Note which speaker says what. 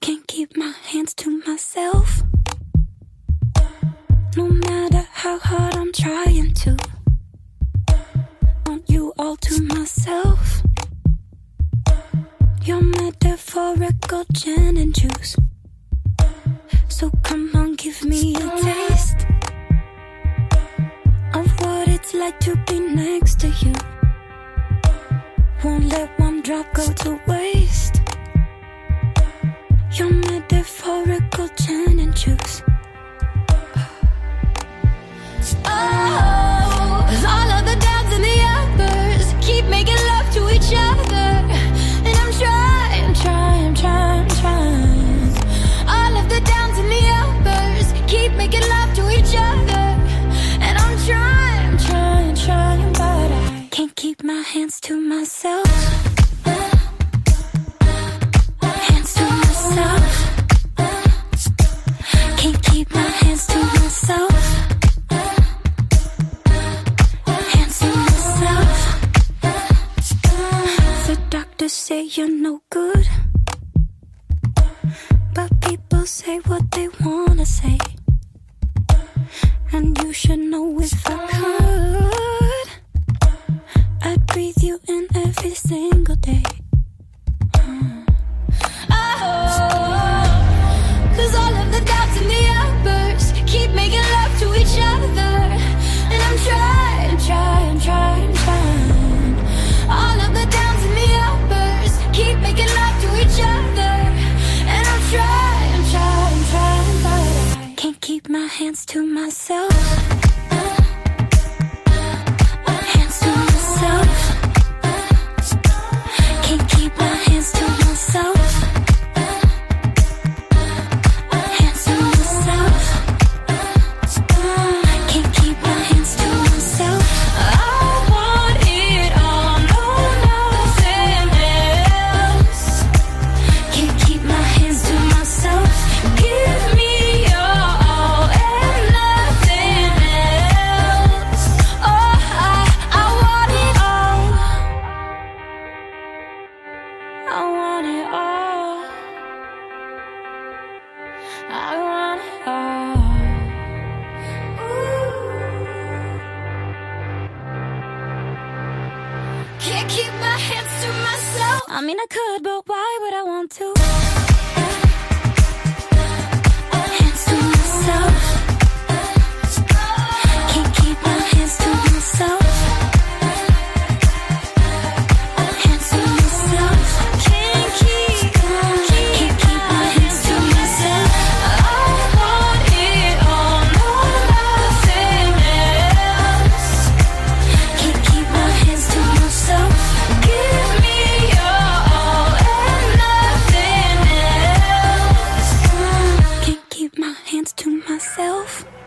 Speaker 1: Can't keep my hands to myself. No matter how hard I'm trying to. Want you all to myself. Your metaphorical gin and juice. So come on, give me a taste of what it's like to be next to you. Won't let one drop go to waste.
Speaker 2: Oh, keep making love to each other And I'm trying trying, I'm trying, I'm trying All of the downs and the elbows keep making love to each other And I'm trying trying trying but I
Speaker 1: can't keep my hands to myself. Hands to myself. Can't keep my hands to myself. Say you're no good. But people say what they wanna say. And you should know if I could. I'd breathe you in every single day. Hands to myself. Can't keep my hands to myself.
Speaker 2: I
Speaker 1: mean, I could, but why would I want to? myself?